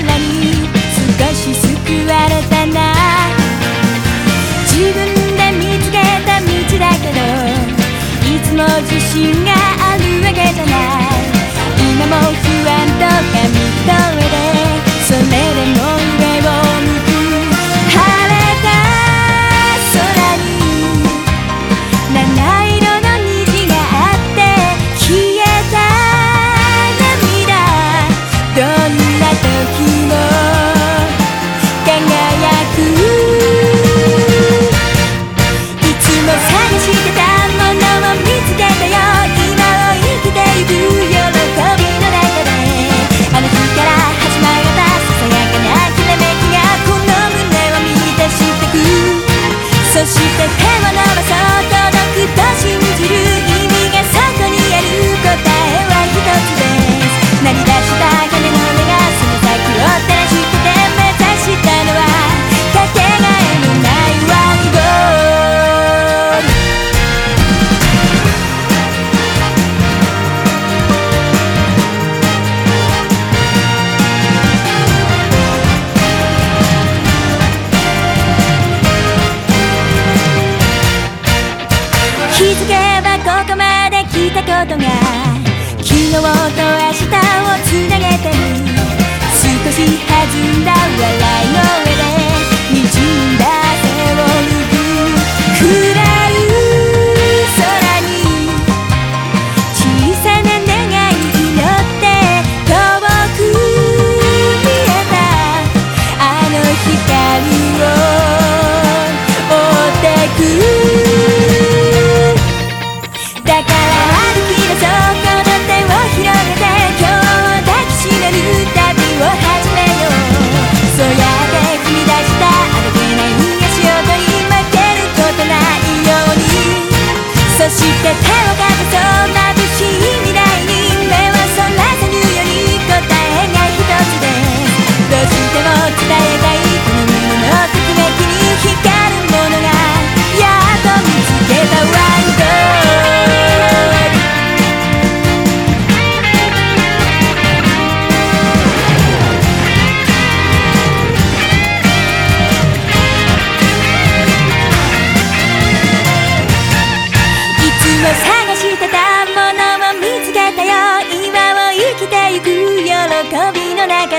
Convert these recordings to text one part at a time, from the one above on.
空に少し救われたな。自分で見つけた道だけどいつも自信があるわけじゃない。今も不安とか気けばここまで来たことが昨日と明日をつなげてる。少し弾んだ笑い声。手をかけそうな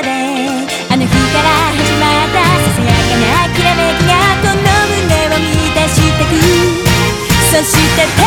であの日から始まったささやかなきらめきがこの胸を満たしてく。そして